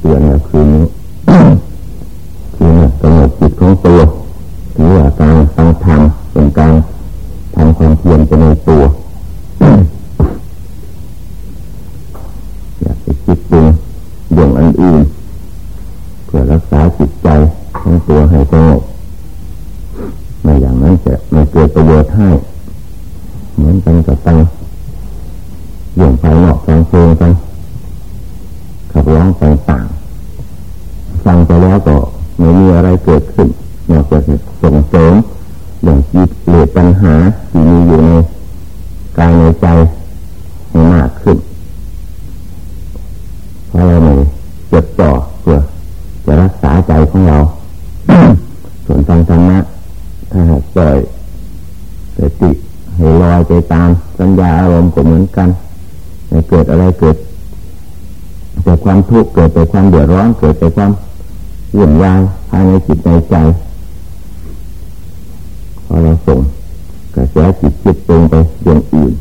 เตือนก็คือนี้คือเนี่ยกำหนดจิตของตัว ความเดือดร้อนเกิดแต่ความวุ่นวายภายในจิตในใจพอเราส่งกระแสจิตจิตตรงไปอย่างอื่น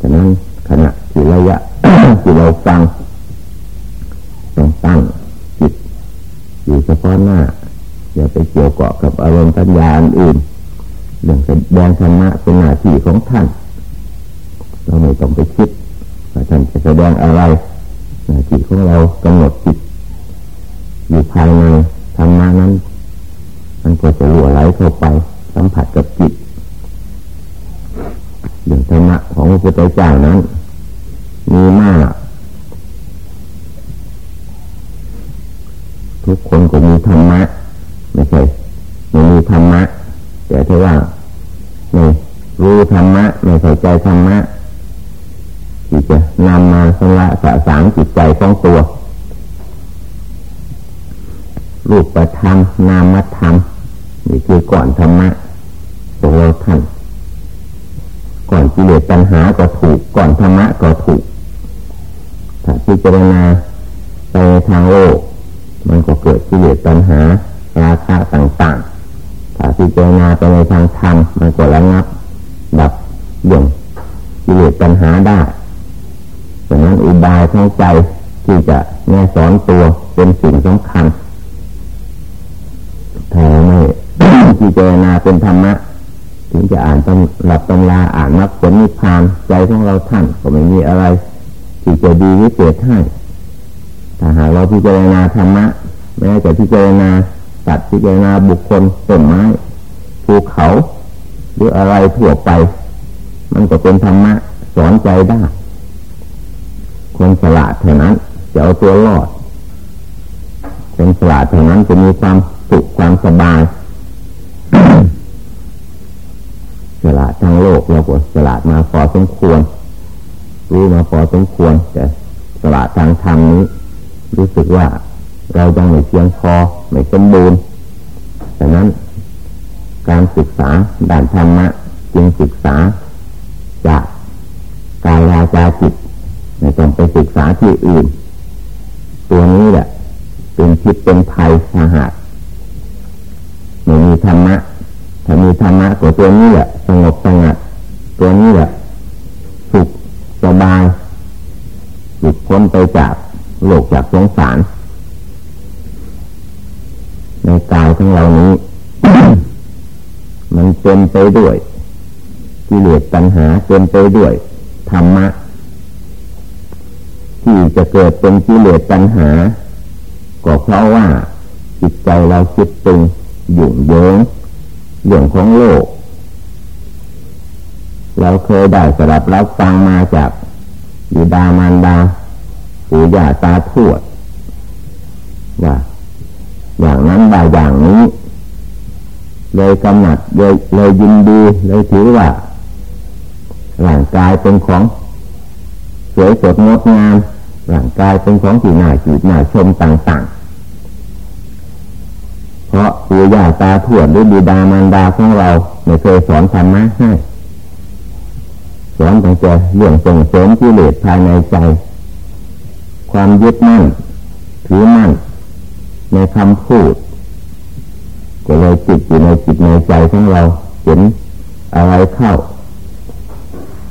ฉะนั้นขณะที่ระยะที่เราฟังต้องตั้งจิตอยู่เฉพาะหน้า อย่าไปเกี่ยวเกาะกับอารมณ์ปัญญาอื่นเรื่องแสดงธรรมะเป็นหน้าที่ของท่าน เราไม่ต้องไปคิดว่าท่านจะแสดงอะไร หน้าที่ของเรากำหนดจิตอยู่ภายในธรรมะนั้น มันก็จะรั่วไหลเข้าไป สัมผัสกับจิตเรื่องธรรมะของพระพุทธเจ้านั้น มีมาก ทุกคนก็มีธรรมะไม่ใช่ไม่มีธรรมะแต่ถ้าว่าไม่รู้ธรรมะไม่เข้าใจธรรมะ ที่จะนำมาสละสะสางจิตใจของตัวรูปประธรรมนามธรรมนี่คือก่อนธรรมะพวกเราท่านก่อนกิเลสปัญหาก็ถูก ก่อนธรรมะก็ถูกถ้าพิจารณาไปทางโลก มันก็เกิดกิเลสปัญหาราคะต่างๆถ้าพิจารณาไปในทางธรรมมันก็ระงับ ดับเรื่องกิเลสปัญหาได้ ดังนั้นอุบายของใจที่จะแน่สอนตัวเป็นสิ่งสำคัญถ้าไม่พิจารณาเป็นธรรมะถึงจะอ่านตำหลับตำราอ่านมรรคผลนิพพานใจของเราท่านก็ไม่มีอะไร ที่จะดีวิเศษให้ถ้าหากเราพิจารณาธรรมะแม้แต่พิจารณาสัตว์พิจารณาบุคคลต้นไม้ภูเขา หรืออะไรทั่วไป มันก็เป็นธรรมะสอนใจได้ คนฉลาดเท่านั้นจะเอาตัวรอดคนฉลาดเท่านั้นจะมีความสุขความสบายฉลาดทั้งโลกเราก็ฉลาดมาพอสมควรรู้มาพอสมควรแต่ฉลาดทางธรรมนี้ รู้สึกว่าเรายังไม่เพียงพอไม่สมบูรณ์ดังนั้น การศึกษาด้านธรรมะจึงศึกษาจากกายวาจาจิต ไม่ต้องไปศึกษาที่อื่น ตัวนี้แหละเป็นคิดเป็นภัยสาหัสไม่มีธรรมะถ้ามีธรรมะก็ตัวนี้แหละสงบสงัดตัวนี้แหละสุขสบายหลุดพ้นไปจากโลกจากสงสาร ในกายของเรานี้ มันเป็นไปด้วยกิเลสปัญหาเป็นไปด้วยธรรมะ ที่จะเกิดเป็นกิเลสปัญหา ก็เพราะว่าจิตใจเราคิดปรุงยุ่งเยิงเรื่องของโลก เราเคยได้สดับรับฟังมาจากบิดามารดาปู่ย่าตาทวดว่าอย่างนั้นได้อย่างนี้ เลยกำหนัดเลยเลยยินดีเลยถือว่าร่างกายเป็นของสวยสดงดงาม ร่างกายเป็นของที่น่าจีบน่าชมต่าง ๆ เพราะปู่ย่าตาทวดหรือบิดามารดาของเราไม่เคยสอนธรรมะให้สอนตั้งแต่เรื่องส่งเสริมกิเลสภายในใจ ความยึดมั่นถือมั่นในคำพูดก็เลยจิตอยู่ในจิตในใจของเราเห็นอะไรเข้า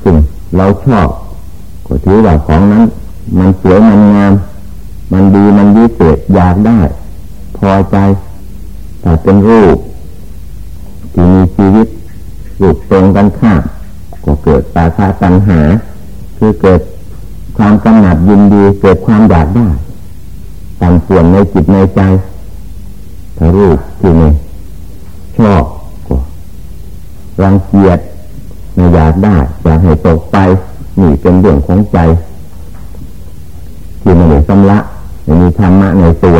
สิ่งเราชอบก็ถือว่าของนั้น มันสวยมันงาม มันดีมันวิเศษอยากได้ พอใจแต่เป็นรูปที่มีชีวิตรูปตรงกันข้ามก็เกิดปาคาตัญหา คือเกิดความกำหนัดยินดีเกิดความอยากได้ต่างส่วนในจิตในใจถ้ารูปที่นี่ชอบก็รังเกียจไม่อยากได้อยากให้ตกไปนี่เป็นเรื่องของใจ ที่ไม่ได้สำละไม่มีธรรมะในตัว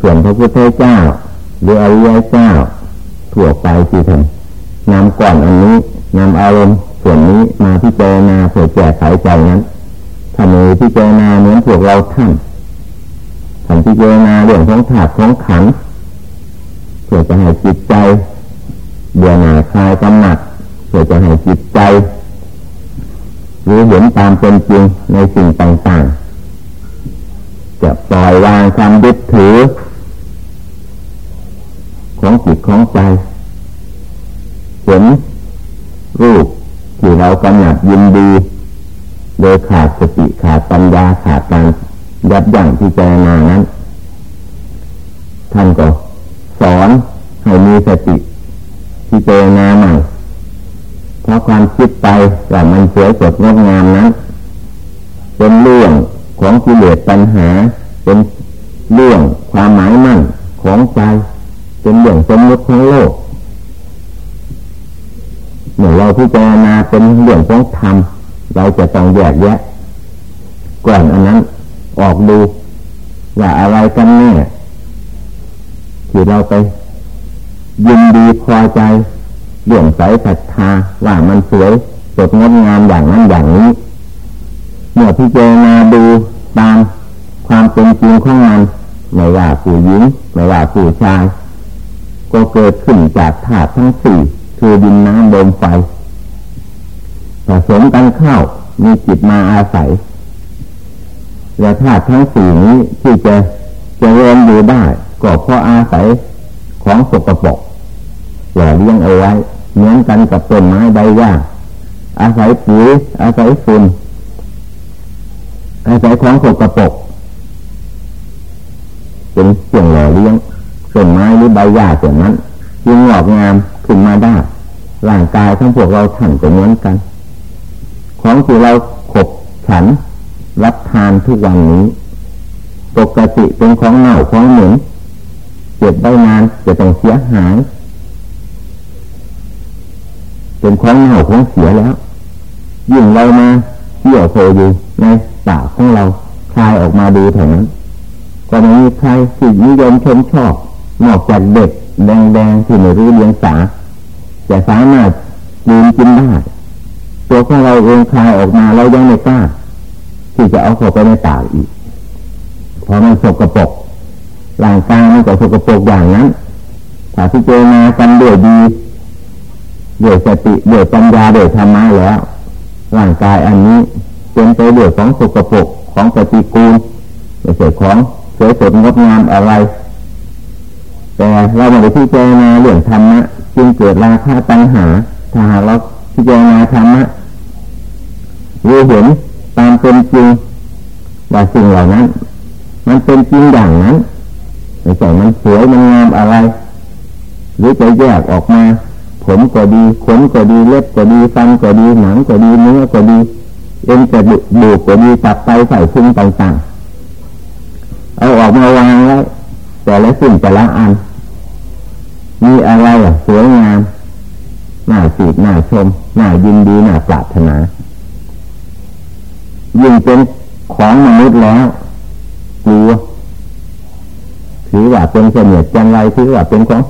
ส่วนพระพุทธเจ้า หรืออริยเจ้าทั่วไปที่ท่านนำก่อนอันนี้นำอารมณ์ส่วนนี้มาพิจารณาเพื่อแก้ไขใจนั้นถ้ามีพิจารณาเหมือนพวกเราท่านท่านพิจารณาเรื่องของถาดของขันเพื่อจะให้จิตใจเบื่อหน่ายคลายกำหนัดเพื่อจะให้จิตใจรู้เห็นตามเป็นจริงในสิ่งต่างๆ ปล่อยวางความยึดถือ ของจิตของใจเห็นรูปที่เรากำหนัดยินดี โดยขาดสติขาดปัญญาขาดการยับยั้งที่เจนานั้น ท่านก็สอนให้มีสติที่เจนาใหม่เพราะความคิดไปว่ามันสวยสดงดงามนั้นเป็นเรื่องของกิเลสปัญหา เป็นเรื่องความหมายมั่นของใจ เป็นเรื่องสมมติของโลกเมื่อเราพิจารณาเป็นเรื่องของธรรมเราจะต้องแยกแยะก่อนอันนั้นออกดูว่าอะไรกันแน่ที่เราไปยินดีพอใจเลื่อมใสศรัทธาว่ามันสวยสดงดงามอย่างนั้นอย่างนี้เมื่อพิจารณาดูตาม เป็นจริงของมันไม่ว่าผู้หญิงไม่ว่าผู้ชาย ก็เกิดขึ้นจากธาตุทั้งสี่คือดินน้ำลมไฟผสมกันเข้ามีจิตมาอาศัย และธาตุทั้งสี่นี้ที่จะจะเริญอยู่ได้ ก็เพราะอาศัยของสกปรกหล่อเลี้ยงเอาไว้เหมือนกันกับต้นไม้ใบหญ้าอาศัยปุ๋ยอาศัยฝุ่นอาศัยของสกปรก เป็นเสื่องหล่อเลี้ยงต้นไม้หรือใบหญ้าส่วนนั้นจึงงอกงามขึ้นมาได้ร่างกายทั้งพวกเราท่านก็เหมือนกัน ของที่เราขบฉันรับทานทุกวันนี้ ปกติเป็นของเน่าของเหม็นเก็บได้นานจะต้องเสียหายเป็นของเน่าของเสียแล้ว ยิ่งเรามาเที่ยวโซอยู่ในปากของเราคลายออกมาดูเท่านั้น ก็ไม่มีใครที่นิยมชมชอบ นอกจากเด็กแดงๆที่ไม่รู้เลี้ยงสาจะสามารถยืนกินได้ตัวของเราเองคลายออกมาเรายังไม่กล้าที่จะเอาเข้าไปในปากอีกเพราะมันสกปรกร่างกายมันก็สกปรกอย่างนั้นถ้าพิจารณากันด้วยดีด้วยสติด้วยปัญญาด้วยธรรมะแล้วร่างกายอันนี้เป็นไปด้วยของสกปรกของปฏิกูลไม่ใช่ของ วยสดงดงามอะไร แต่เราไม่ได้พิจารณาเรื่องธรรมะจึงเกิดราคาตัณหา ถ้าหากเราพิจารณาธรรมะรู้เห็นตามเป็นจริงว่าสิ่งเหล่านั้น มันเป็นจริงอย่างนั้นไม่ใช่มันสวยมันงามอะไร หรือจะแยกออกมา ผมก็ดีขนก็ดีเล็บก็ดีฟันก็ดีหนังก็ดีเนื้อก็ดีเอ็นกระดูกก็ดีตับไตใส่พุงต่างๆ ออกมาวางไว้แต่ละสิ่งแต่ละอัน มีอะไรสวยงามน่าสีน่าชมน่ายินดีน่าปรารถนายิ่งเป็นของมนุษย์แล้วกลัวถือว่าเป็นเสนียดจังไรถือว่าเป็นของ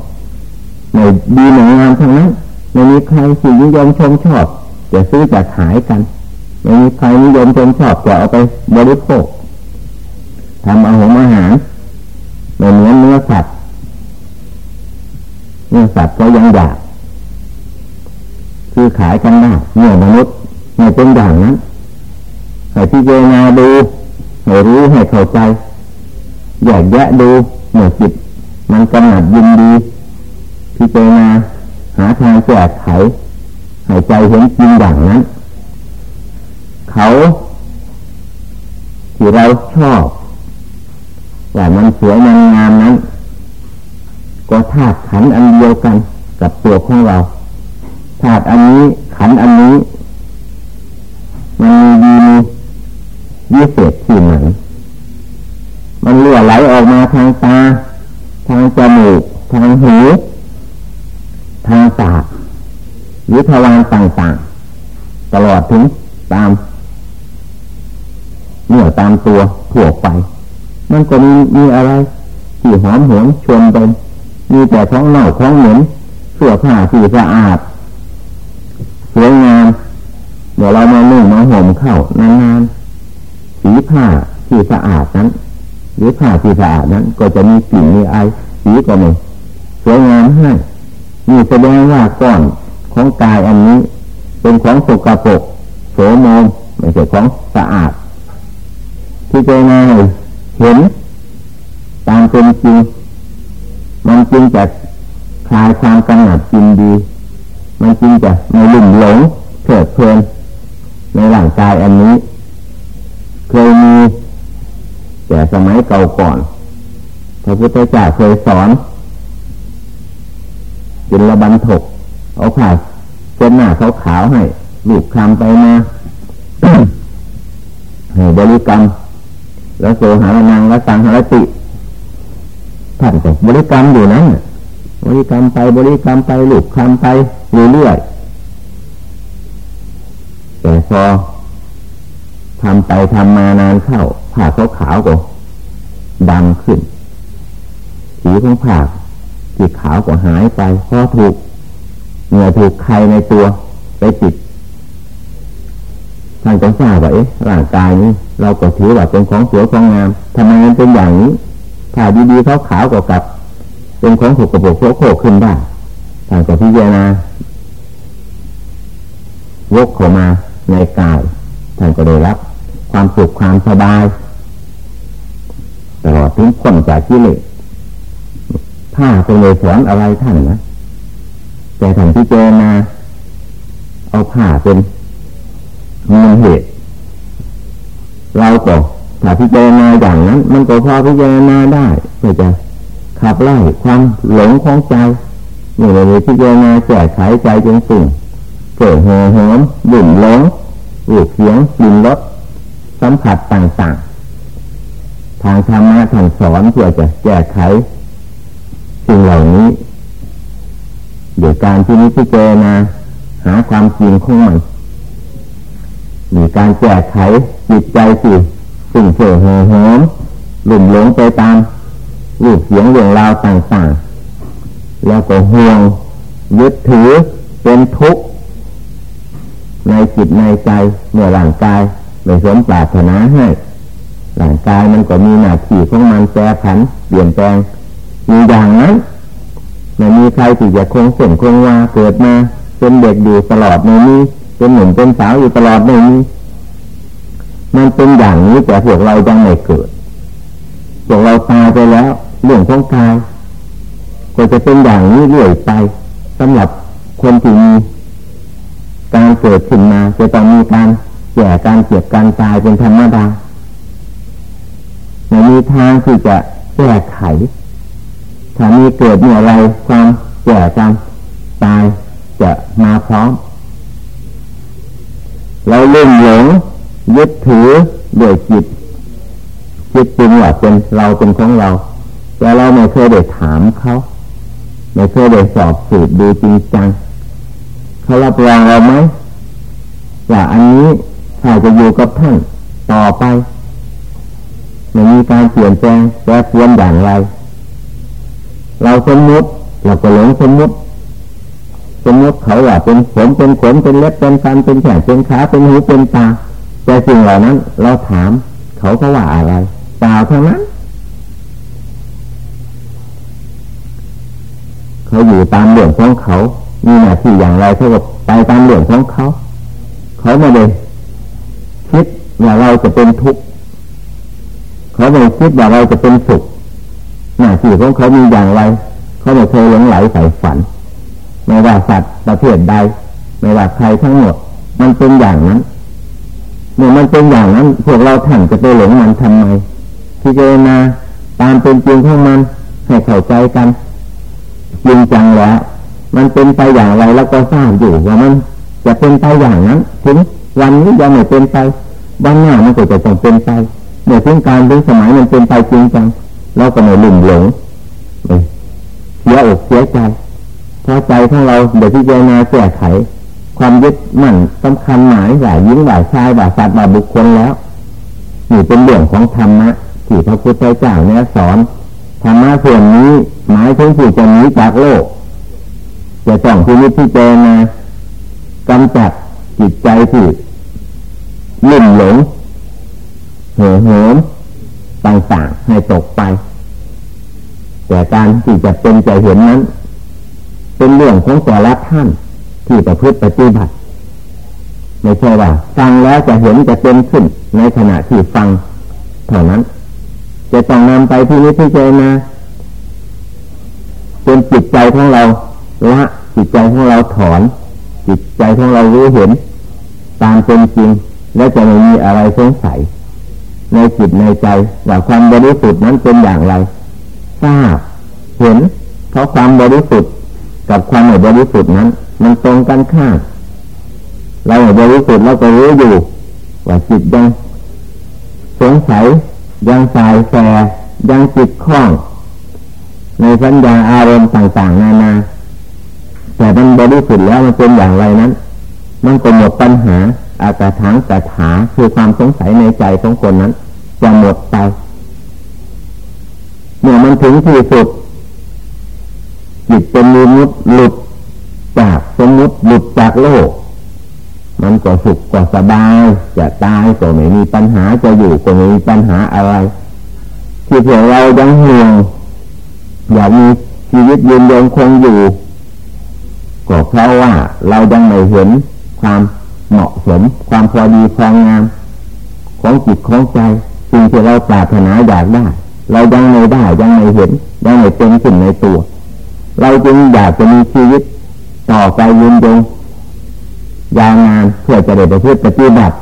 ในดีในงามทั้งนั้นไม่มีใครสินิยมชมชอบจะซื้อจะขายกันไม่มีใครนิยมชมชอบจะเอาไปบริโภค ทำอาหารอาหารไม่เหมือนเนื้อสัตว์เนื้อสัตว์ก็ยังอยากคือขายกันได้เนื้อมนุษย์ไม่เป็นอย่างนั้นให้พิจารณาดูให้รู้ให้เข้าใจแยากแยะดูเมื่อจิตมันกำหนัดยินดีพิจารณาหาทางแก้ไขให้ใจเห็นจริงอย่างนั้น เขาที่เราชอบ ว่ามันสวยมันงามนั้น ก็ธาตุขันอันเดียวกัน กับตัวของเราธาตุอันนี้ขันอันนี้มันมีดีมีวิเศษที่ไหนมันเลื่อไหลออกมาทางตา ทางจมูก ทางหู ทางปากหรือทวารต่างๆ ตลอดถึงตามเนื้อตามตัวถั่วไป มันก็มีมีอะไรที่หอมหวนชวนเป็นมีแต่ท้องเน่าท้องเหม็นเสื้อผ้าที่สะอาดสวยงามเดี๋ยวเรามานึ่งมาห่มเข้านานๆสีผ้าที่สะอาดนั้น หรือผ้าที่สะอาดนั้น ก็จะมีกลิ่นมีไอสีก็ม่สวยงามให้นี่แสดงว่าก้อนของกายอันนี้ เป็นของสกปรกโสมมไม่ใช่ของสะอาด ที่เจนา เห็น ตามเป็นจริง มันจริงจะคลายความกำหนัดจินดี มันจริงจะไม่ลุ่มหลงเถิดเพลินในร่างกายอันนี้ เคยมี แต่สมัยเก่าก่อนพระพุทธเจ้าเคยสอนจินระบันถกเอาผ้าเช็ดหน้าเขาขาวให้ลูกคำไปมาให้บริกรรม แล้วโสหารนังแล้วสังหารติท่านก็บริกรรมอยู่นั้นบริกรรมไปบริกรรมไปลูกคำไปเรื่อยๆแต่พอทำไปทำมานานเข้าผ้าเขาขาวก็ดำขึ้นสีของผ้าสีขาวก็หายไปเพราะถูกเหงื่อถูกใครในตัวไปติด ท่านก็ทราบว่าเอ๊ะร่างกายนี้ เราก็ถือว่าเป็นของสวยของงามทำไมมันเป็นอย่างนี้ถ้าดีๆเขาขาวก็กลับ เป็นของถูกกระโปรงโคโคขึ้นได้ท่านก็พิจารณาวกเข้ามาในกายท่านก็ได้รับ ความสุขความสบายตลอดถึงคนจากที่เลสผ้าเป็นเลยสอนอะไรท่านนะแต่ท่านพิจารณาเอาผ้าเป็น มูลเหตุ เราก็ถ้าพิจารณาอย่างนั้น มันก็พอพิจารณาได้เพื่อจะขับไล่ความหลงของใจนี่เลยพิจารณาแก้ไขใจจงสุ่งเกิดหัวหอมบุ่นหลงรูปเสียงกลิ่นรสสัมผัสต่างๆ ทางธรรมะทางสอนเพื่อจะแก้ไขสิ่งเหล่านี้โดยการที่นิพพานาหาความจริงของมัน มีการแก้ไขจิตใจสิสิ่งเสื่อมหอมหลุ่มหลงไปตามรูปเสียงเรื่องราวต่างๆ แล้วก็ห่วงยึดถือเป็นทุกข์ในจิตในใจเมื่อร่างกายไม่สมปรารถนาให้ร่างกายมันก็มีหน้าที่ของมันแปรผันเปลี่ยนแปลงมีอย่างนั้นไม่มีใครที่จะคงเส้นคงวาเกิดมาเป็นเด็กอยู่ตลอดในนี้ เป็นหนุ่มเป็นสาวอยู่ตลอดในนี้มันเป็นอย่างนี้แต่พวกเรายังไม่เกิดพวกเราตายไปแล้วเรื่องของกายก็จะเป็นอย่างนี้เรื่อยไปสำหรับคนที่มีการเกิดขึ้นมาจะต้องมีการแก่การเจ็บการตายเป็นธรรมดาไม่มีทางที่จะแก้ไข ถ้ามีเกิดเมื่อไรความแก่การตายจะมาพร้อม เราเล่นหลงยึดถือโดยจิตจิตจริงว่าเป็นเราเป็นของเรา แต่เราไม่เคยได้ถามเขาไม่เคยได้สอบสืบดูจริงจังเขารับรองเราไหมว่าอันนี้ถ้าจะอยู่กับท่านต่อไปไม่มีการเปลี่ยนแปลงแปรเปลี่ยนอย่างไร เราสมมติเราก็หลงสมมติ สมมติเขาว่าเป็นผมเป็นขนเป็นเล็บเป็นฟันเป็นแขนเป็นขาเป็นหูเป็นตาแต่สิ่งเหล่านั้น เราถาม เขาเขาว่าอะไรเปล่าเท่านั้นเขาอยู่ตามเรื่องของเขา มีหน้าที่อย่างไรเขาก็ไปตามเรื่องของเขา เขาไม่ได้คิดว่าเราจะเป็นทุกข์เขาไม่คิดว่าเราจะเป็นสุขหน้าที่ของเขามีอย่างไร เขาไม่เคยหลงไหลใส่ฝัน ไม่ว่าสัตว์ประเภทใด ไม่ว่าใครทั้งหมด มันเป็นอย่างนั้นเมื่อมันเป็นอย่างนั้น พวกเราท่านจะไปหลงมันทำไมพิจารณาตามเป็นจริงของมันให้เข้าใจกันจริงจังแล้วมันเป็นไปอย่างไรแล้วก็ทราบอยู่ว่ามันจะเป็นไปอย่างนั้นถึงวันนี้ยังไม่เป็นไปวันหน้ามันก็จะต้องเป็นไปเมื่อถึงการถึงสมัยมันเป็นไปจริงจังเราก็ไม่หลุ่มหลงเสียอกเสียใจ เพราะใจของเราเดี๋ยวที่เจนาแก้ไข ความยึดมั่นสำคัญหมายหลายยิ่งหลายชายหลายสัตว์หลายบุคคลแล้วนี่เป็นเรื่องของธรรมะที่พระพุทธเจ้าเนี่ยสอนธรรมะส่วนนี้หมายถึงผู้จะหนีจากโลก จะต้องที่นิพพิจารณากำจัดจิตใจที่ลุ่มหลงเห่อเหิมต่างๆให้ตกไป แต่การที่จะเป็นใจเห็นนั้น เป็นเรื่องของแต่ละท่านที่ประพฤติปฏิบัติไม่ใช่ว่าฟังแล้วจะเห็นจะเป็นขึ้นในขณะที่ฟังเท่านั้น จะต้องนำไปที่นี้ที่เจนาจนจิตใจของเราละจิตใจของเราถอน จิตใจของเรารู้เห็น ตามเป็นจริง และจะไม่มีอะไรสงสัย ในจิตในใจว่าความบริสุทธิ์นั้นเป็นอย่างไรทราบเห็นเพราะความบริสุทธิ์ กับความไม่บริสุทธิ์นั้น มันตรงกันข้ามเราบริสุทธิ์เราก็รู้อยู่ ว่าจิตยังสงสัยยังสายแสยังจิตคล้อง ในสัญญาอารมณ์ต่างๆนานาแต่มันบริสุทธิ์แล้วมันเป็นอย่างไรนั้น มันก็หมดปัญหาอากาถังกาถาคือความสงสัยในใจของคนนั้น จะหมดไปเมื่อมันถึงที่สุด จิตเป็นมือมุดหลุดจากสมมุติหลุดจากโลก มันก็สุขก็สบาย จะตายก็ไม่มีปัญหาจะอยู่ก็ไม่มีปัญหาอะไร ที่พวกเรายังห่วงอยากมีชีวิตยืนยงคงอยู่ ก็เพราะว่าเรายังไม่เห็นความเหมาะสม ความพอดีความงาม ของจิตของใจสิ่งที่เราปรารถนาอยากได้ เรายังไม่ได้ยังไม่เห็นยังไม่เป็นสิ่งในตัว เราจึงอยากจะมีชีวิตต่อไปยืนยงยาวนานเพื่อจะได้ประพฤติปฏิบัติ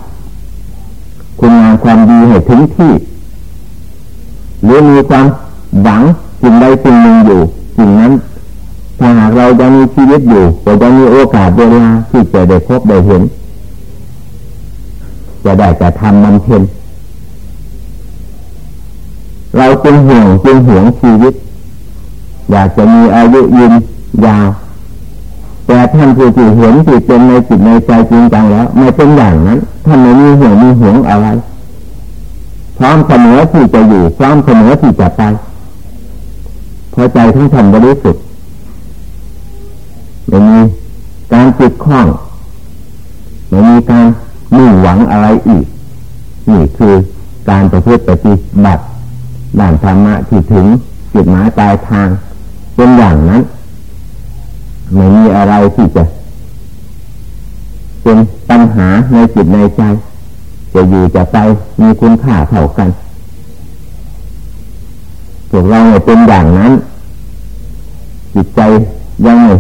คุณงามความดีให้ถึงที่ หรือมีความหวังสิ่งใดสิ่งหนึ่งอยู่สิ่งนั้นถ้าหากเรายังมีชีวิตอยู่ก็จะมีโอกาสเวลาที่จะได้พบได้เห็น จะได้จะทำมันเพ็ญเราจึงห่วงจึงห่วงชีวิต อยากจะมีอายุยืนยาว แต่ท่านผู้ที่เห็นที่เป็นในจิตในใจจริงจังแล้วไม่เป็นอย่างนั้นท่านไม่มีห่วงมีห่วงอะไรพร้อมเสมอที่จะอยู่พร้อมเสมอที่จะไปพอใจทั้งท่านบริสุทธิ์ไม่มีการจิตข้องไม่มีการมุ่งหวังอะไรอีก นี่คือการประพฤติปฏิบัติด่านธรรมะที่ถึงจุดหมายปลายทาง เป็นอย่างนั้นไม่มีอะไรที่จะ เป็นปัญหาในจิตในใจ จะอยู่จะไปมีคุณค่าเท่ากันพวกเราเป็นอย่างนั้น จิตใจยังไม่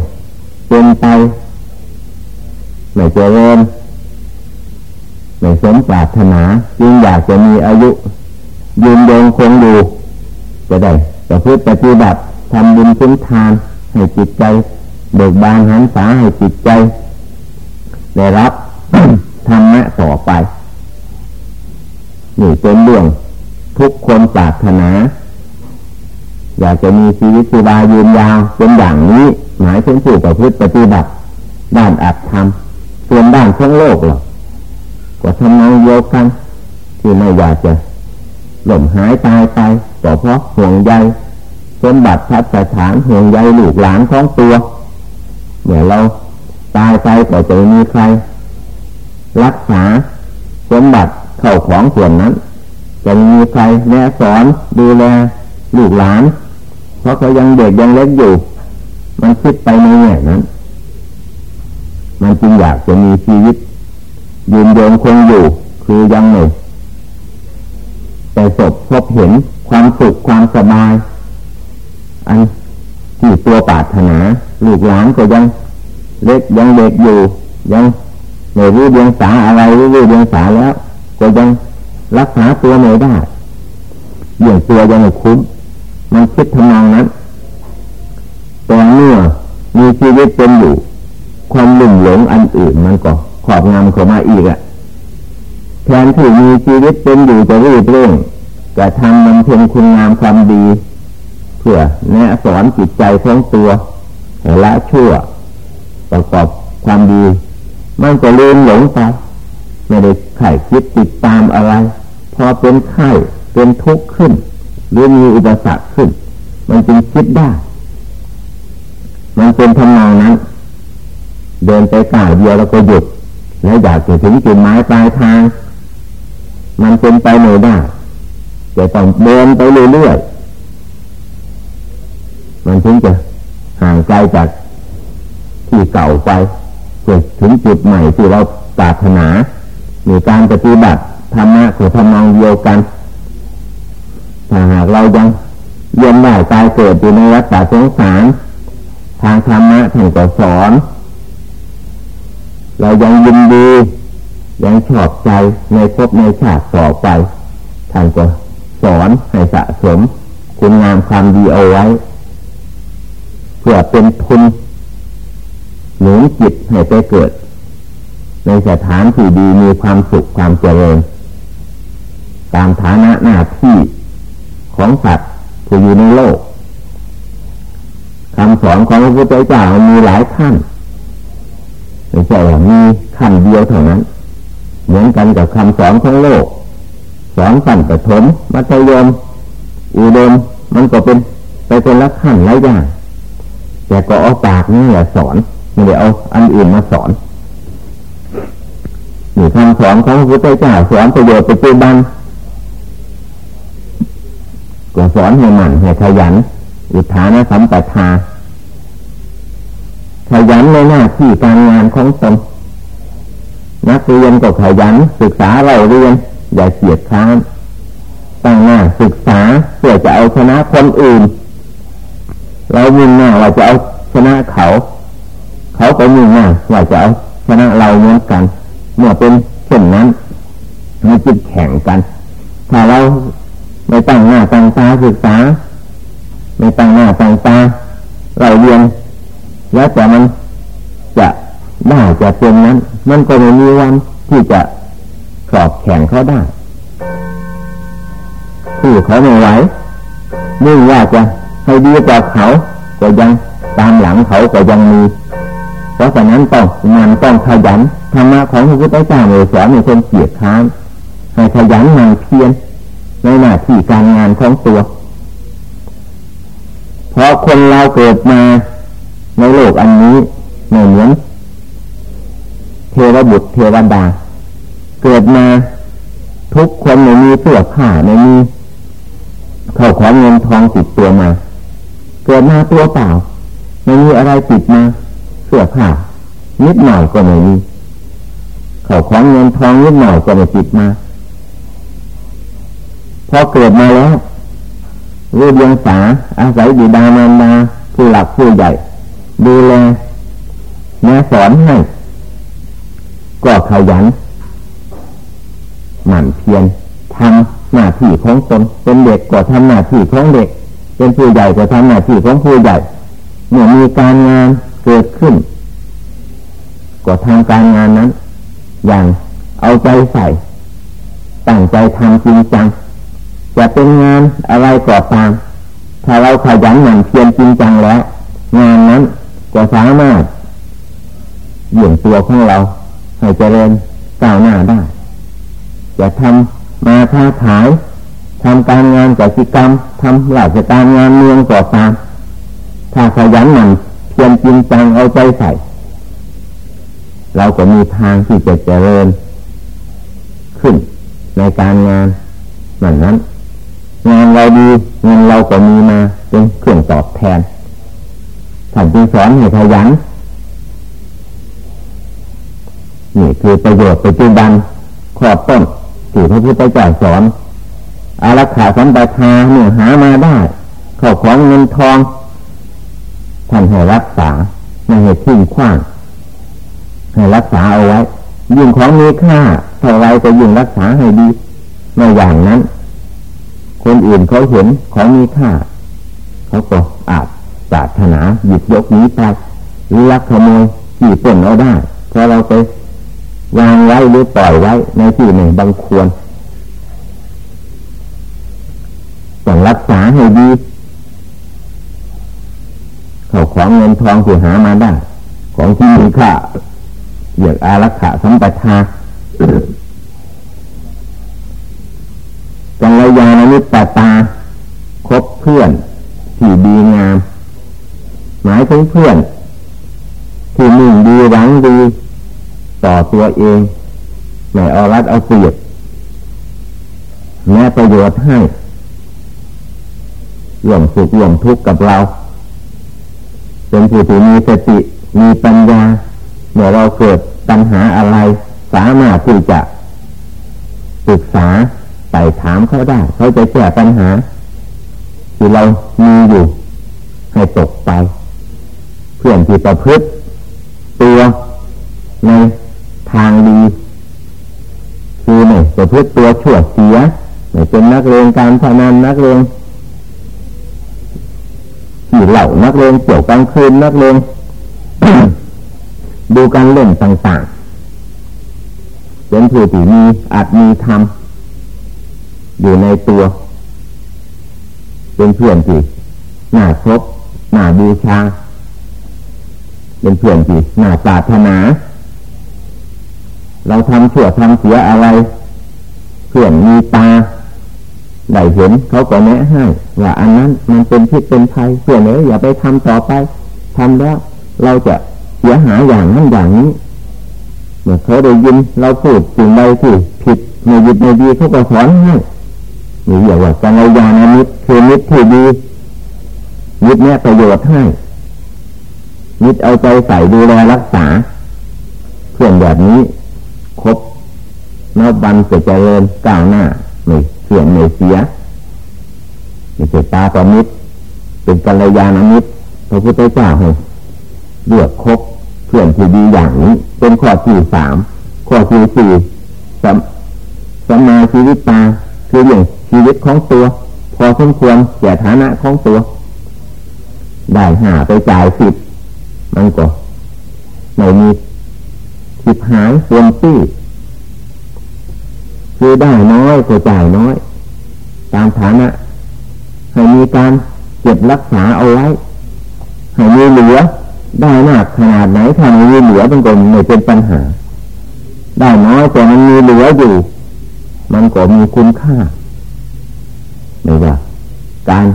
เป็นไปไม่เจริญไม่สมปรารถนาจึงอยากจะมีอายุ ยืนยงคงอยู่จะได้จะพูดปฏิบัติ ทำบุญคุ้มทานให้จิตใจเบิกบานหันษาให้จิตใจ ได้รับธรรมะต่อไป นี่เป็นเรื่องทุกคนปรารถนา อยากจะมีชีวิตชีวายืนยาวเป็นอย่างนี้ หมายถึงผู้ประพฤติปฏิบัติ ด้านอัตธรรมส่วนด้านทั้งโลกหรอกก็ทำนองเดียวกัน ที่ไม่อยากจะหล่มหายตายไปก็เพราะห่วงใย สมบัติพัฒฐานห่วงใยลูกหลานของตัวเมื่อเราตายไปก็จะมีใคร รักษาสมบัติเข้าของส่วนนั้น จะมีใครแนะสอนดูแลลูกหลาน เพราะเขายังเด็กยังเล็กอยู่ มันคิดไปในแง่นั้น มันจึงอยากจะมีชีวิต ยืนยงคงอยู่ คือยังไม่แต่สบพบเห็นความสุขความสบาย อันที่ตัวปาถนาลูกหลานก็ยังเล็กยังเด็กอยู่ ยังไม่รู้เดียงสาอะไรรู้เดียงสาแล้ว ก็ยังรักษาตัวไม่ได้เยี่ยงตัวยังไม่คุ้มมันคิดทำนองนั้นแต่เมื่อมีชีวิตเป็นอยู่ ความหลุ่มหลงอันอื่นมันก็ขอบงำเข้ามาอีกอะแทนที่มีชีวิตเป็นอยู่จะรีบเร่งจะทำมันเพียงคุณงามความดี เพื่อแนะสอนจิตใจของตัวละชั่ว ประกอบความดี มันก็ลืมหลงไปไม่ได้ไข่คิดติดตามอะไร พอเป็นไข้เป็นทุกข์ขึ้น หรือมีอุปสรรคขึ้น มันจึงคิดได้ มันเป็นทำนองนั้น เดินไปก่าวเดียวแล้วก็หยุด แล้วอยากจะถึงจุดหมายปลายทาง มันเป็นไปไม่ได้จะต้องเดินไปเรื่อยๆ มันถึงจะห่างไกลจากที่เก่าไปจนถึงจุดใหม่ที่เราปรารถนามีการปฏิบัติธรรมะคือทำนองเดียวกันถ้าหากเรายังเยียนได้ตายเกิดอยู่ในวัฏสงสารทางธรรมะท่านก็สอน เรายังยินดียังชอบใจในภพในชาติต่อไปท่านก็สอนให้สะสมคุณงามความดีเอาไว้ เพื่อเป็นทุนหนุนจิตให้ไปเกิด ในสถานที่ดีมีความสุขความเจริญ ตามฐานะหน้าที่ของสัตว์ที่อยู่ในโลกคำสอนของพระพุทธเจ้ามีหลายขั้นไม่ใช่ว่ามีขั้นเดียวเท่านั้น เหมือนกันกับคำสอนของโลก สอนขั้นประถมมัธยมอุดมมันก็เป็นไปคนละขั้นหลายอย่าง แต่ก็เอาปากนี่แหละสอนไม่ได้เอาอันอื่นมาสอนนี่คำสอนของพระพุทธเจ้าสอนประโยชน์ปัจจุบันก็สอนให้หมั่นให้ขยัน อุทานสัมปทาขยันในหน้าที่การงานของตนนักเรียนก็ขยันศึกษาเราเรียน อย่าเกียดค้านตั้งหน้าศึกษาเพื่อจะเอาชนะคนอื่น เรามุ่งหน้าว่าจะเอาชนะเขา เขาก็มุ่งหน้าว่าจะเอาชนะเราเหมือนกัน เมื่อเป็นเช่นนั้นมีจิตแข่งกัน ถ้าเราไม่ตั้งหน้าตั้งตาศึกษา ไม่ตั้งหน้าตั้งตาเราเรียน แล้วแต่มันจะได้จะเป็นนั้น มันก็ไม่มีวันที่จะสอบแข่งเขาได้ผู้เขาไม่ไหวนื่งว่าจะ ให้ดีกว่าเขาก็ยังตามหลังเขาก็ยังมี เพราะฉะนั้นต้องมันต้องขยันธรรมะของพระพุทธเจ้าเลยสอนในคนเกียรติค้านให้ขยันมันเพียรในหน้าที่การงานของตัว เพราะคนเราเกิดมาในโลกอันนี้ไม่เหมือนเทวบุตรเทวดา เกิดมาทุกคนไม่มีเสื้อผ้าไม่มีเข้าของเงินทองติดตัวมา เกิดมาตัวเปล่าไม่มีอะไรติดมาเสื้อผ้านิดหน่อยก็ไม่มีเข้าของเงินทองนิดหน่อยก็ไม่ติดมาพอเกิดมาแล้วรูปยังสาอาศัยบิดามารดาผู้หลักผู้ใหญ่ ดูแลแม่สอนให้ก็ขยันหมั่นเพียรทำหน้าที่ของตนเป็นเด็กก็ทำหน้าที่ของเด็ก เป็นผู้ใหญ่ก็ทำหน้าที่ของผู้ใหญ่เมื่อมีการงานเกิดขึ้น ก็ทำการงานนั้น อย่างเอาใจใส่ตั้งใจทำจริงจังจะเป็นงานอะไรก็ตาม ถ้าเราขยันหมั่นเพียรจริงจังแล้ว งานนั้นก็สามารถเหยี่ยงตัวของเรา ให้เจริญก้าวหน้าได้ จะทำมาค้าขาย ทำการงานกิจกรรมทำราชการงานเมืองก่อสร้างถ้าขยันหมั่นเพียรจริงจังเอาใจใส่ เราก็มีทางที่จะเจริญ ขึ้นในการงานเหมือนนั้น งานเราดีเงินเราก็มีมาเป็นเครื่องตอบแทนท่านจึงสอนให้ขยันนี่คือประโยชน์ปัจจุบันขอบต้นที่พระพุทธเจ้าสอน อารักขาสัมปทาเนื่อหามาได้เข้าของเงินทองท่านให้รักษาไม่ให้ทิ้งขว้างให้รักษาเอาไว้ ยิ่งของมีค่าเท่าไรก็ยิ่งรักษาให้ดีในอย่างนั้น คนอื่นเขาเห็นของมีค่า เขาก็อาจจาถนาหยิบยกนี้ไปลักขโมยขี่ปนเอาได้เพราะเราไปวางไว้หรือปล่อยไว้ในที่หนึ่งบางควร ต้องรักษาให้ดีเข้าของเงินทองที่หามาได้ ของที่มีค่าเรียกอารักขาสัมปทากัลยาณมิตรตาคบเพื่อนที่ดีงาม หมายถึงเพื่อน ที่มุ่งดีหวังดี ต่อตัวเองไม่เอารัดเอาเปรียบแม้ประโยชน์ให้ หลงสุขหลงทุกข์กับเรา เป็นผู้ที่มีสติมีปัญญาเมื่อเราเกิดปัญหาอะไร สามารถที่จะปรึกษาไปถามเขาได้ เขาจะแก้ปัญหา ที่เรามีอยู่ให้ตกไป เพื่อนที่ประพฤติตัวในทางดี คือเนี่ประพฤติตัวชั่วเสียไม่เป็นนักเรียนการพนันนักเรียน ขี่เหล่านักเรียนเกี่ยวกลางคืนนักเรียนดูการเล่นต่างๆเป็นผู้ที่มีอาจมีธรรมอยู่ในตัว เป็นเพื่อนที่หน้าครบหน้าบูชา เป็นเพื่อนที่หน้าปรารถนา เราทำชั่วทำเสียอะไร เพื่อนมีตา ได้เห็นเขาก็แนะให้ว่าอันนั้นมันเป็นพิษเป็นภัยเพื่อนเอ๋ยอย่าไปทำต่อไปทำแล้วเราจะเสียหายอย่างนั้นอย่างนี้เมื่อเขาได้ยินเราพูดสิ่งใดที่ผิดไม่ยึดไม่ดีเขาก็สอนให้นี่เรียกว่ากัลยาณมิตรคือมิตรที่ดีมิตรเนี้ยประโยชน์ให้มิตรเอาใจใส่ดูแลรักษา เพื่อนแบบนี้ครบนับวันจะเจริญก้าวหน้าไม่เสื่อมไม่เสียไม่ใช่ตาต่อมิตรเป็นกัลยาณมิตรพระพุทธเจ้าให้เลือกคบเพื่อนที่ดีอย่างนี้ เป็นข้อที่สามข้อที่สี่สสมาชีวิตตาคืออย่างชีวิตของตัว พอสมควรแก่ฐานะของตัว ได้หาไปจ่ายสิบมันก็ไม่มีสิบหายส่วนตี้ คือได้น้อยก็จ่ายน้อย ตามฐานะให้มีการเก็บรักษาเอาไว้ให้มีเหลือ ได้มากขนาดไหนถ้ามีเหลือมันก็ไม่เป็นปัญหา ได้น้อยแต่มันมีเหลืออยู่ มันก็มีคุณค่าไม่ว่าการ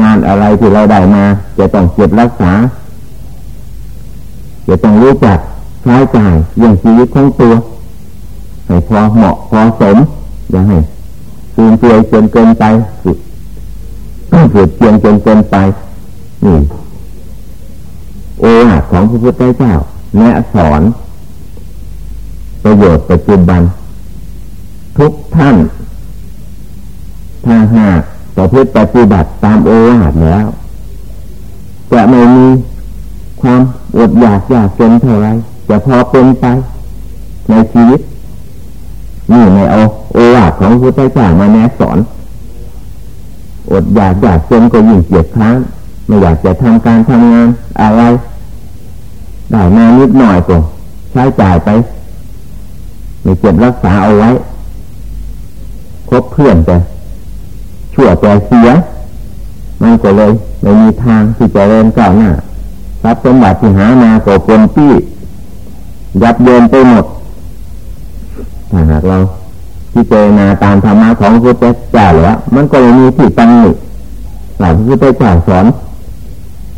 งานอะไรที่เราได้มา จะต้องเก็บรักษา จะต้องรู้จักใช้จ่ายอย่างชีวิตของตัว ให้พอเหมาะพอสม อย่าให้สูญเสียจนเกินไปสุดสุดเพียงจนเกินไป นี่ โอวาทของพระพุทธเจ้าแนะสอน ประโยชน์ปัจจุบัน ทุกท่าน ถ้าหากประพฤติปฏิบัติตามโอวาทแล้ว จะไม่มีความอดอยากอยากจนเท่าไรจะพอเป็นไปในชีวิต นี่ไม่เอาโอวาทของพระพุทธเจ้ามาแนะสอน อดอยากอยากจนก็ยิ่งเกียดค้านไม่อยากจะทำการทำงานอะไรได้มานิดหน่อยก็ใช้จ่ายไปไม่เก็บรักษาเอาไว้คบเพื่อนแต่ชั่วแต่เสียมันก็เลยไม่มีทางที่จะเริญก้าวหน้าทรัพย์สมบัติที่หามาก็ปนปี้ยับเยินไปหมด ถ้าหากเราที่เจนาตามธรรมะของพระพุทธเจ้าแล้วมันก็ยังมีที่ตั้งหนึ่งหลายพระพุทธเจ้าสอน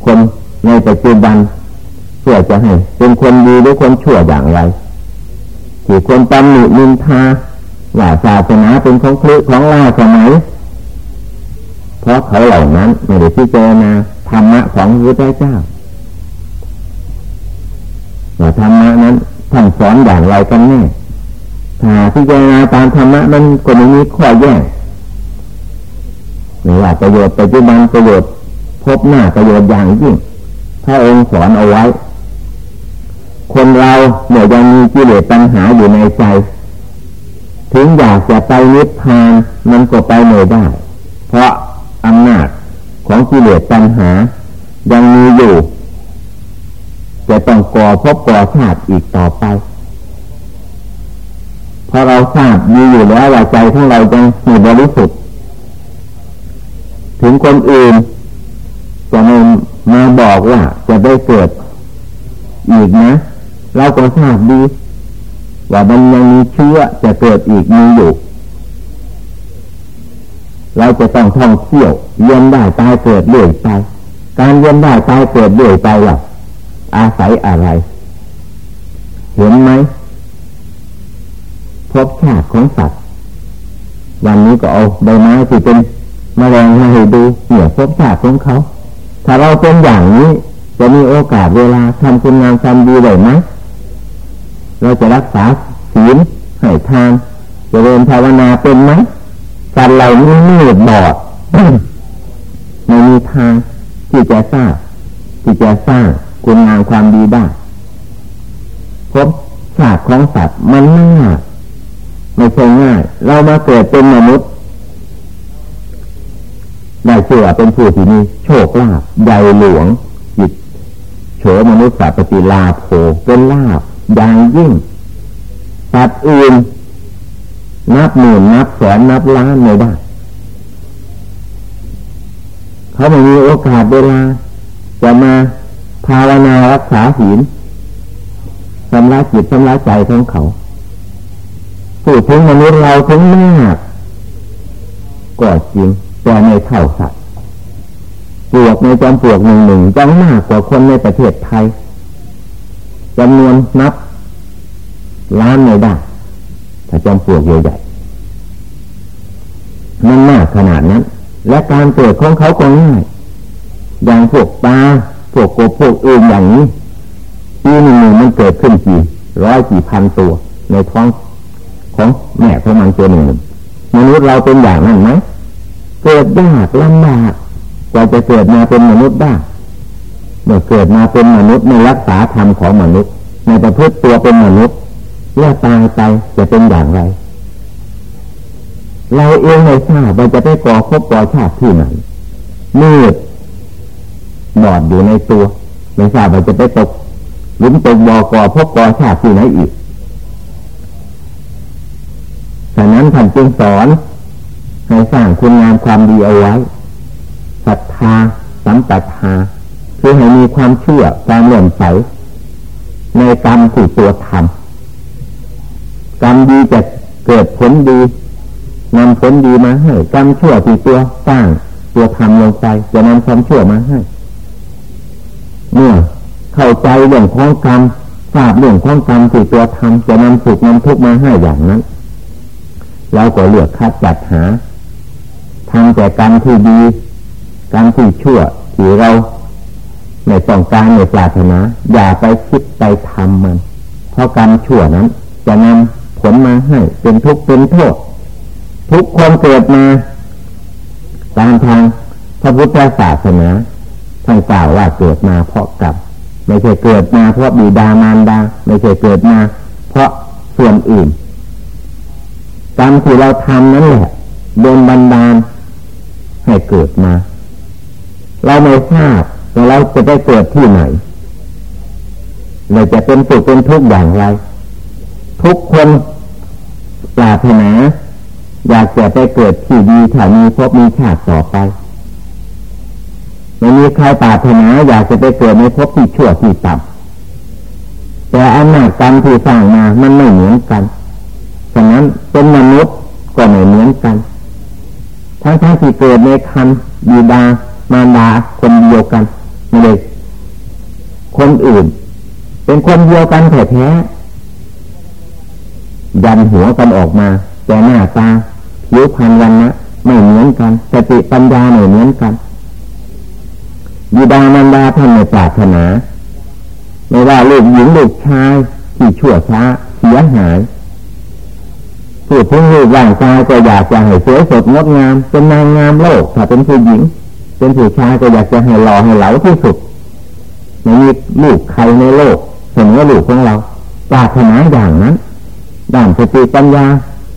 คนในปัจจุบันเพื่อจะให้เป็นคนดีหรือคนชั่วอย่างไรที่คนตำหนินินทาว่าศาสนาเป็นของคลึของล่าสมัยเพราะเขาเหล่านั้นไม่ได้พิจารณาธรรมะของพระพุทธเจ้าว่าธรรมะนั้นท่านสอนอย่างไรกันแน่ พิจารณาตามธรรมะมันก็ไม่มีข้อแย้งไม่ว่าประโยชน์ปัจจุบันประโยชน์พบหน้าประโยชน์อย่างยิ่งพระองค์สอนเอาไว้ คนเราเมื่อยังมีกิเลสปัญหาอยู่ในใจ ถึงอยากจะไปนิพพานมันก็ไปไม่ได้ เพราะอำนาจของกิเลสปัญหา ยังมีอยู่ จะต้องก่อพบก่อชาติอีกต่อไป พอเราทราบมีอยู่แล้วว่าใจของเรายังมีบริสุทธิ์ถึงคนอื่นจะมามาบอกว่าจะได้เกิดอีกนะ เราก็ทราบดี ว่ามันยังมีเชื้อจะเกิดอีกมีอยู่ เราจะต้องท่องเที่ยวเยี่ยนได้ตายเกิดเรื่อยไป การเยี่ยนได้ตายเกิดเรื่อยไปล่ะอาศัยอะไร เห็นไหม พบชาติของสัตว์ วันนี้ก็เอาใบไม้ที่เป็นมแมลงมาให้ดูเหนี่ยพบชาติของเขา ถ้าเราเป็นอย่างนี้ จะมีโอกาสเวลาทำคุณงามความดีได้ไหมเราจะรักษาศีลให้ทานจะเรียนภาวนาเป็นไหมการเราไม่มืดบอดไม่มีทางที่จะสร้างที่จะสร้างคุณงามความดีได้พบชาติของสัตว์มันไม่า ไม่ใช่ง่าย เรามาเกิดเป็นมนุษย์ได้เชื่อเป็นผู้ที่มีโชคลาภใหญ่หลวงจิตโฉมนุษย์สัตว์ปฏิลาโภเป็นลาภอย่างยิ่งสัตว์อื่นนับหมื่นนับแสนนับล้านไม่ได้ เขาไม่มีโอกาสเวลา จะมาภาวนารักษาศีลสำลักจิตสำลักใจของเขา พูดถึงมนุษย์เราถึงมากก็จริงแต่ในเท่าสัตว์ปวกในจอมปวกหนึ่งหนึ่งจังมากกว่าคนในประเทศไทยจำนวนนับล้านไม่ได้ถ้าจอมปลวกใหญ่ๆมันมากขนาดนั้น และการเกิดของเขาก็ง่ายอย่างพวกปลาพวกกบพวกอื่นอย่างนี้ที่หนึ่งมันเกิดขึ้นกี่ร้อยกี่พันตัวในท้อง ของแม่ของมันตัวหนึ่งมนุษย์เราเป็นอย่างนั้นไหมเกิดยากลำบากกว่าจะเกิดมาเป็นมนุษย์ได้เมื่อเกิดมาเป็นมนุษย์ในรักษาธรรมของมนุษย์ในประพฤติตัวเป็นมนุษย์เมื่อตายไปจะเป็นอย่างไร เราเองไม่ทราบว่าจะได้ก่อภพก่อชาติที่ไหนมืดบอดอยู่ในตัวไม่ทราบว่าจะไปตกหลุมตกบ่อก่อภพก่อชาติที่ไหนอีก ฉะนั้นท่านจึงสอนให้สร้างคุณงามความดีเอาไว้ศรัทธาสัมปทาคือให้มีความเชื่อความเหลื่อมใสในกรรมที่ตัวทำกรรมดีจะเกิดผลดีนำผลดีมาให้กรรมชั่วที่ตัวสร้างตัวทำลงไปจะนำความชั่วมาให้เมื่อเข้าใจเรื่องของกรรมทราบเรื่องของกรรมที่ตัวทำจะนำสุขนำทุกข์มาให้อย่างนั้น เราก็เลือกคัดจัดหาทำแต่กรรมที่ดีกรรมที่ชั่วที่เราในต้องการในปรารถนาอย่าไปคิดไปทำมัน เพราะกรรมชั่วนั้น จะนำผลมาให้เป็นทุกข์เป็นโทษ ทุกคนเกิดมาตามทางพระพุทธศาสนาท่านกล่าวว่าเกิดมาเพราะกรรมไม่ใช่เกิดมาเพราะบิดามารดา ไม่ใช่เกิดมา เพราะส่วนอื่น กรรมที่เราทำนั่นแหละโดนบันดาลให้เกิดมา เราไม่ทราบว่าเราจะได้เกิดที่ไหนเราจะเป็นสุขเป็นทุกข์อย่างไร ทุกคนปรารถนาอยากจะไปเกิดที่ดีถ้ามีพบมีชาติต่อไปไม่มีใครปรารถนาอยากจะไปเกิดในภพที่ชั่วที่ต่ำแต่อำนาจกรรมที่สร้างมา มันไม่เหมือนกัน นั้นเป็นมนุษย์ก็ไม่เหมือนกัน ทั้งทั้งที่เกิดในคันบีดามารดาคนเดียวกันไม่เลยคนอื่น เป็นคนเดียวกันแท้ๆยันหัวกันออกมา แต่หน้าตาผิวพรรณวันนะไม่เหมือนกันสติปัญญาไม่เหมือนกันบิดามารดาท่านในปรารถนาไม่ว่าลูกหญิงลูกชายที่ชั่วช้าเสียหาย พูดถึงรูปร่างกายก็อยากจะให้สวยสดงดงาม เป็นนางงามโลก ถ้าเป็นผู้หญิง เป็นผู้ชายก็อยากจะให้หล่อให้เหลาที่สุดไม่มีลูกใครในโลกเห็นว่าลูกของเราปรารถนาอย่างนั้นด้านสติปัญญา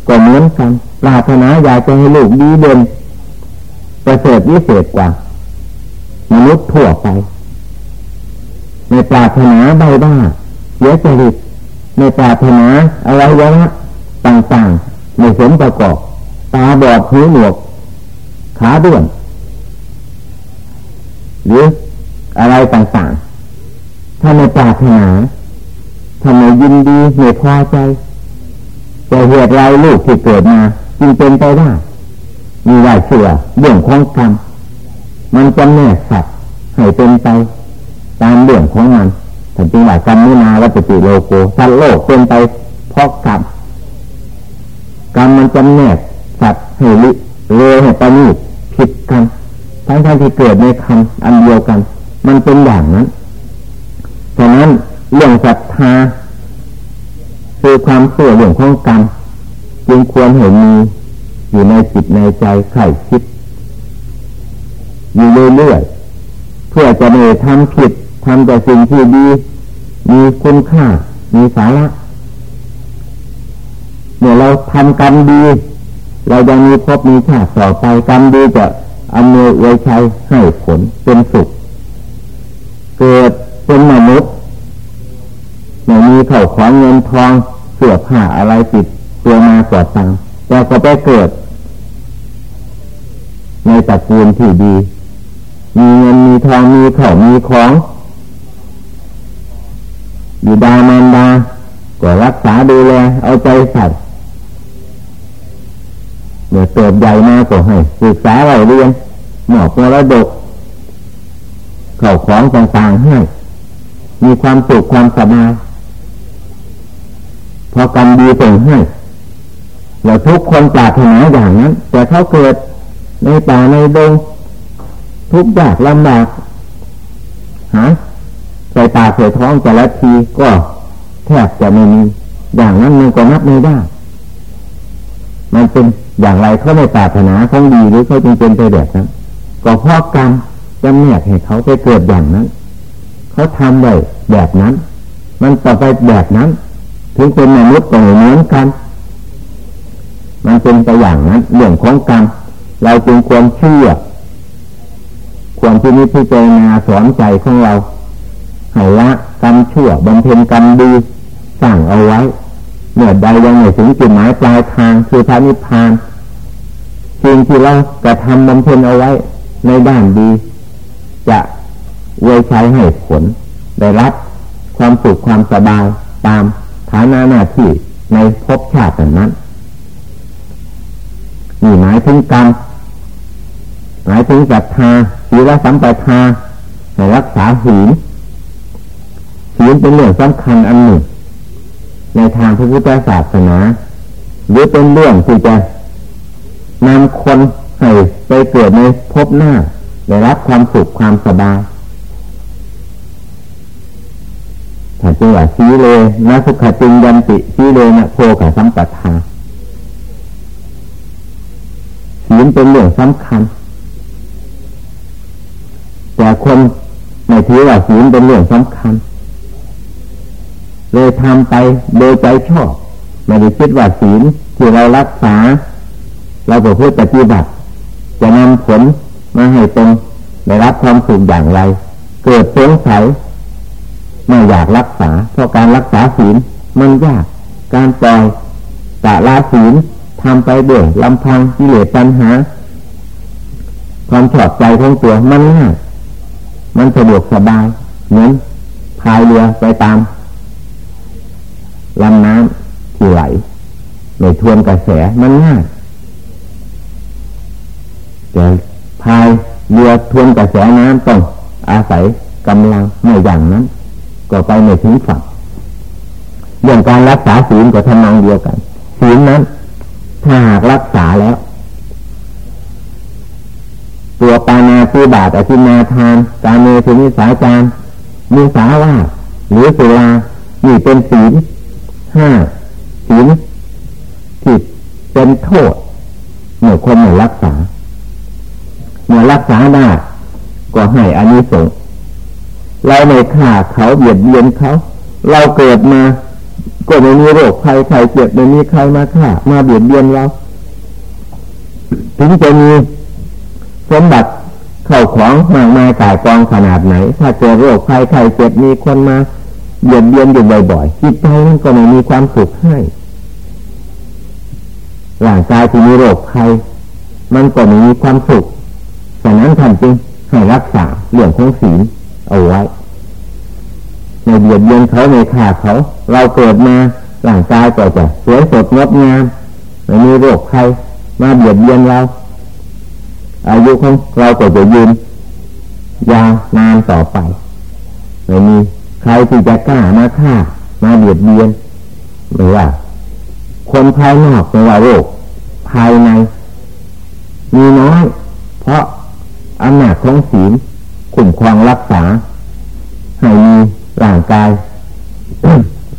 ก็เหมือนกันปรารถนาอยากจะให้ลูกดีเด่นประเสริฐวิเศษกว่า มนุษย์ทั่วไปในปราถนาใบบ้าเสียจริตในปราถนาอะไรวะ ต่างๆในสมประกอบ ตาบอดหูหนวก ขาด้วน หรืออะไรต่างๆถ้าในปราถนาทำไมยินดีไม่พอใจแต่เหตุไรลูกที่เกิดมาจึงเป็นไปได้มีว่าเชื่อเรื่องของกรรมมันจำแนกสัตว์ให้เป็นไป ตามเรื่องของมันแต่จริงว่ากรรมนินาวัตติโลโกสัตว์โลกเป็นไปเพราะกรรม กรรมมันจำแนกสัตว์ให้ลิเลให้ปนีผิดกันทั้งทั้งที่เกิดในคำอันเดียวกัน มันเป็นอย่างนั้นฉะนั้นเรื่องศรัทธาคือความเสื่อเรื่องของกรรมจึงควรเห็นมีอยู่ในจิตในใจใครคิดอยู่เรื่อยๆเพื่อจะไม่ทำผิดทำแต่สิ่งที่ดี มีคุณค่า มีสาระ เมื่อเราทำกรรมดี เรายังมีพบมีชาติต่อไปกรรมดีจะอำนวยไว้ใช้ให้ผลเป็นสุข เกิดเป็นมนุษย์ไม่มีเข่าของเงินทองเสื้อผ้าอะไรติดตัวมาก่อตามแต่ก็ไปเกิด ในตระกูลที่ดี มีเงินมีทองมีเข่ามีของอยู่ดามันดาก็รักษาดูแลเอาใจใส่ เมื่อเติบใหญ่มาก็ให้ศึกษาเราเรียนหมอบมรดกเข่าของต่างๆให้ มีความสุขความสบายพอกรรมดีส่งให้เราทุกคนปรารถนาอย่างนั้น แต่เขาเกิดในป่าในดงทุกข์ยากลำบากหาใส่ตาใส่ท้องแต่ละทีก็แทบจะไม่มี อย่างนั้นมันก็นับไม่ได้ มันเป็น อย่างไรเขาไม่ปรารถนาเขาดีหรือเขาจึงเป็นไปแบบนั้นก็เพราะกรรมจำแนกให้เขาไปเกิดอย่างนั้น เขาทำไว้แบบนั้น มันต่อไปแบบนั้น ถึงเป็นมนุษย์ก็เหมือนกัน มันเป็นไปอย่างนั้นเรื่องของกรรมเราจึงควรเชื่อควรที่นี้พิจารณาสอนใจของเราให้ละกรรมชั่วบำเพ็ญกรรมดีสร้างเอาไว้ เมื่อใดยังไม่ถึงจุดหมายปลายทางคือพระนิพพานสิ่งที่เรากระทำบำเพ็ญเอาไว้ในด้านดี จะเวยใช้ให้ผล ได้รับความสุขความสบายตามฐานะหน้าที่ในภพชาตินั้นนี่หมายถึงกรรมหมายถึงศรัทธาศีลสัมปทาในรักษาศีลศีลเป็นเรื่องสำคัญอันหนึ่ง ในทางพระพุทธศาสนา หรือเป็นเรื่องที่จะนำคนให้ไปเกิดในภพหน้าได้รับความสุขความสบายถ้าจึงว่าสีเลนะสุขจิงยันติสีเลนะโพกับสัมปทาศีลเป็นเรื่องสำคัญ แต่คนไม่ถือว่าศีลเป็นเรื่องสำคัญ เลยทำไปโดยใจชอบไม่ได้คิดว่าศีลที่เรารักษา เราประพฤติปฏิบัติ จะนำผลมาให้ตนได้รับความสุขอย่างไร เกิดสงสัยไม่อยากรักษา เพราะการรักษาศีลมันยาก การปล่อยตะลาศีลทำไปเบื่อลำพังกิเลสปัญหา ความชอบใจของตัวมันง่ายมันสะดวกสบายเหมือนพายเรือไปตาม ลำน้ำที่ไหลในทวนกระแสมันง่ายแต่พายเรือทวนกระแสน้ำต้องอาศัยกำลังไม่อย่างนั้น ก็ไปไม่ถึงฝั่งเรื่องการรักษาศีลก็ทำนองเดียวกันศีลนั้น ถ้าหากรักษาแล้ว ตัวปานาตีบาตอธินาทานการเมตุนิสาจารมุสาวาหรือสุรานี่เป็นศีล ห้าศีลจิตเป็นโทษเมื่อคนไม่รักษา เมื่อรักษาได้ก็ให้อานิสงส์เราไม่ฆ่าเขาเบียดเบียนเขา เราเกิดมาก็ไม่มีโรคภัยไข้เจ็บไม่มีใครมาฆ่ามาเบียดเบียนเรา ถึงจะมีสมบัติเข้าของมากมายกายกองขนาดไหน ถ้าเจอโรคภัยไข้เจ็บมีคนมา เบียดเบียนอยู่บ่อยๆจิตใจมันก็ไม่มีความสุขให้ร่างกายที่มีโรคภัยมันก็ไม่มีความสุขฉะนั้นท่านจึงให้รักษาเรื่องของศีลเอาไว้ในเบียดเบียนเขาในขาเขา เราเกิดมาร่างกายก็จะสวยสดงดงามไม่มีโรคภัยมาเบียดเบียนเราอายุของเราก็จะยืนยาวนานต่อไปไม่มี ใครที่จะกล้ามาฆ่ามาเบียดเบียนหรือว่า คนภายนอกไม่ว่าโรคภายใน มีน้อย เพราะอำนาจของศีลคุ้มครองรักษา ให้มีร่างกาย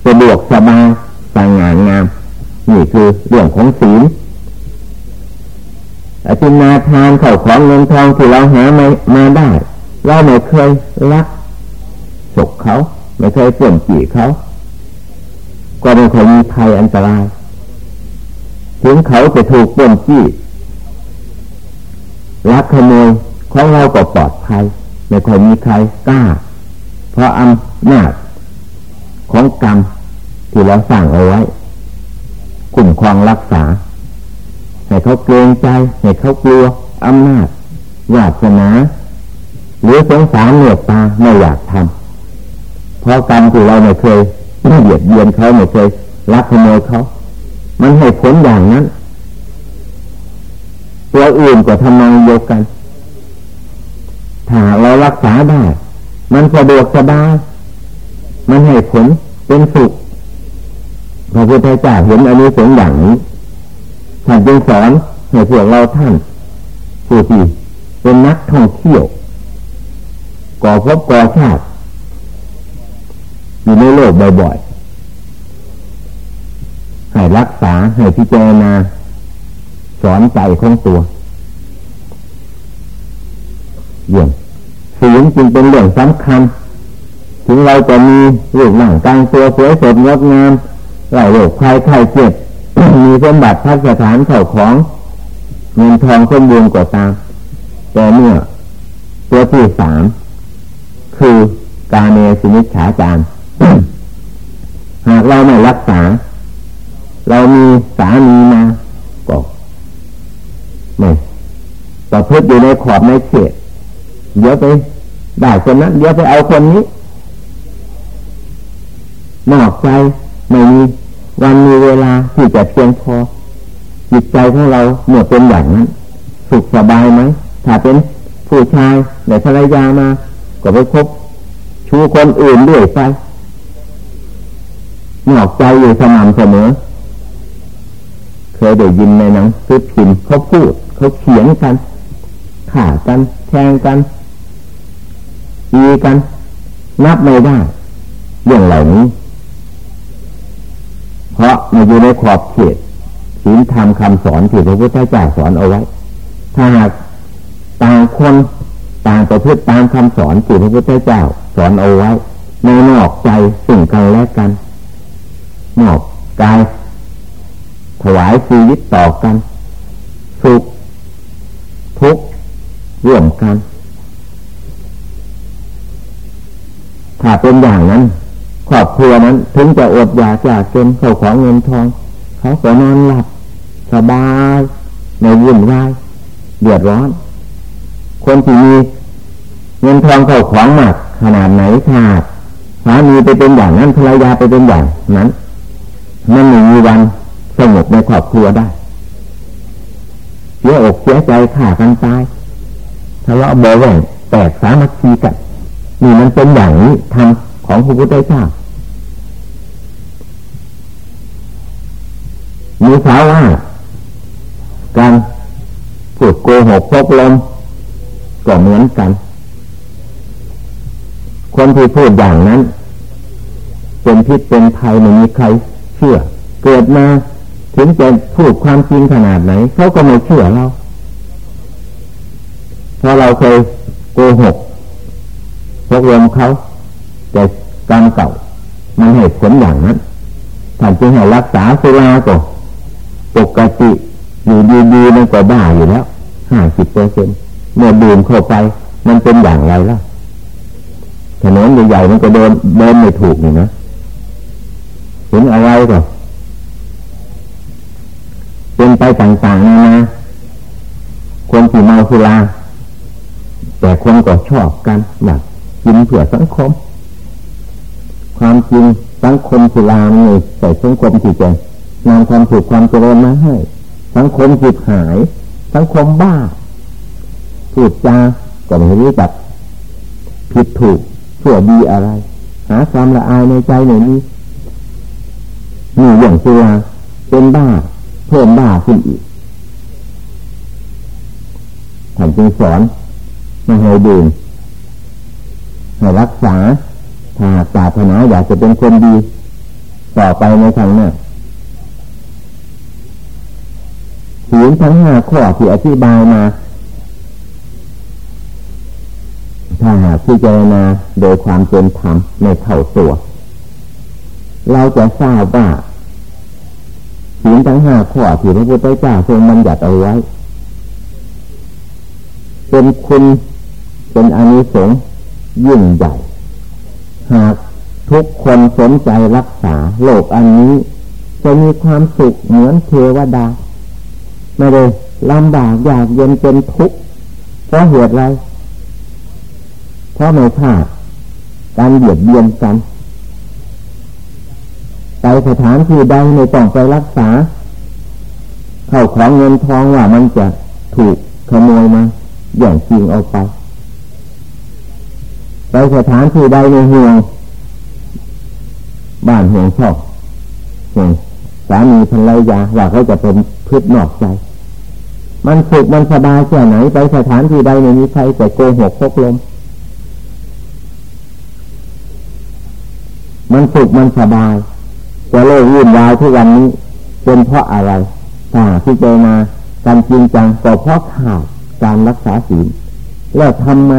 สะดวกสบายสง่างาม นี่คือเรื่องของศีลอธินาทานเข่าของเงินทองที่เราหามามาได้ เราไม่เคยรักฉกเขา ไม่เคยเปลี่ยนจีเขา ก็ไม่เคยมีภัยอันตราย ถึงเขาจะถูกเปลี่ยนจีรักขโมยของเราก็ปลอดภัย ไม่เคยมีใครกล้า เพราะอำนาจของกรรมที่เราสร้างเอาไว้คุ้มครองรักษา ให้เขาเกรงใจ ให้เขากลัวอำนาจวาสนาหรือสงสารเหนือตาไม่อยากทำ เพราะกรรมที่เราไม่เคยไม่เบียดเบียนเขาไม่เคยรักขโมยเขา มันให้ผลอย่างนั้น ตัวอื่นก็ทำนองเดียวกัน ถ้าเรารักษาได้ มันสะดวกสบายมันให้ผลเป็นสุขพระพุทธเจ้าเห็นอันนี้สงอย่างนี้ท่านจึงสอนให้พวกเราท่านผู้ที่เป็นนักท่องเที่ยวก่อพบก่อชาติ อยู่ในโลกบ่อยๆ ให้รักษาให้พิจารณาสอนใจของตัวเรื่องศีลจึงเป็นเรื่องสำคัญ ถึงเราจะมีรูปร่างกางตัวสวยสดงดงามไหลโรคภัยไข้เจ็บมีสมบัติพัสถานเข่าของเงินทองสมบูรณ์กว่าตามแต่เมื่อตัวที่สามคือการเนสินิฉาจาร หากเราไม่รักษา เรามีสามีมาก็ไม่ต่อพืชอยู่ในขอบในเขตเดี๋ยวไปได้คนนั้นเดี๋ยวไปเอาคนนี้นอกใจไม่มีวันมีเวลาที่จะเพียงพอจิตใจของเราเมื่อเป็นอย่างนั้นสุขสบายไหมถ้าเป็นผู้ชายในภรรยามาก็ไปคบชูคนอื่นด้วยไป นอกใจอยู่สม่ำเสมอ เคยได้ยินในหนังสือพิมพ์เขาพูดเขาเขียนกันข่ากันแทงกันดีกัน นับไม่ได้เรื่องเหล่านี้ เพราะมันอยู่ในขอบเขตศีลธรรมคำสอนที่พระพุทธเจ้าสอนเอาไว้ ถ้าหากต่างคนต่างประพฤติตามคำสอนที่พระพุทธเจ้าสอนเอาไว้ในนอกใจสิ่งกันและกัน นอกกายถวายชีวิตต่อกัน สุข ทุกข์ร่วมกัน ถ้าเป็นอย่างนั้นครอบครัวนั้นถึงจะอดอยากจากจนเข้าของเงินทอง เขาก็นอนหลับสบายในวุ่นวายเดือดร้อน คนที่มีเงินทองเข้าของมากขนาดไหนถ้าสามีไปเป็นอย่างนั้นภรรยาไปเป็นอย่างนั้น มันไม่มีวันสงบในครอบครัวได้เสียอกเสียใจขากันตายทะเลาะเบาแหวงแตกสามัคคีกันนี่มันเป็นอย่างนี้ทำของพระพุทธเจ้ามีสาวว่าการพูดโกหกพกลมก็เหมือนกัน คนที่พูดอย่างนั้น เป็นพิษเป็นภัยไม่มีใคร เชื่อ เกิดมาถึงจะพูดความจริงขนาดไหนเขาก็ไม่เชื่อเราเพราะเราเคยโกหกพกลมเขาแต่กรรมเก่า มันให้ผลอย่างนั้นท่าจึงให้รักษาสุราก็ปกติอยู่ดีๆมันก็ได้อยู่แล้วห้าสิบเปอร์เซ็นเมื่อดื่มเข้าไป มันเป็นอย่างไรล่ะถนนใหญ่ๆมันก็เดินเดินไม่ถูกนี่นะ เห็นอะไรก็เป็นไปต่างๆนานาคนที่เมาสุราแต่คนก็ชอบกันอยากกินเผื่อสังคม ความจริงสังคมสุรานี่ใส่สังคมที่จะนำความสุขความเจริญมาให้ สังคมจิตหาย สังคมบ้าพูดจาก็ไม่รู้จักผิดถูกชั่วดีอะไร หาความละอายในใจหน่อยนี้ มีอย่างสุราเป็นบ้า เพิ่มบ้าขึ้นอีกท่านจึงสอนม่ให้ดื่มให้รักษาถ้าศาสนาอยากจะเป็นคนดี ต่อไปในทางหน้าศีลทั้งห้าข้อที่อธิบายมาถ้าหากพิจารณาโดยความเป็นธรรมในเข่าตัว เราจะทราบว่าศีลทั้งห้าข้อที่พระพุทธเจ้าทรงบัญญัติเอาไว้ เป็นคุณเป็นอนิสงส์ยิ่งใหญ่ หากทุกคนสนใจรักษาโลกอันนี้ จะมีความสุขเหมือนเทวดา ไม่เลยลำบากอยากเย็นเป็นทุกข์เพราะเหตุอะไรเพราะไม่ขาดการเบียดเบียนกัน ไปสถานที่ใดในต้องไปรักษา เข้าของเงินทองว่ามันจะถูกขโมยมาอย่างจริงเอาไป ไปสถานที่ใดในห่วงบ้านห่วงชอบห่วงสามีภรรยาว่าเขาจะเป็นพืชนอกใจ มันสุขมันสบายแค่ไหนไปสถานที่ใดในนี้ใครจะโกหกพกลม มันสุขมันสบาย จะเลิกวุ่นวายทุกวันนี้เป็นเพราะอะไรถ้าพิจารณาการจริงจังก็เพราะขาดการรักษาศีลแล้วทำไม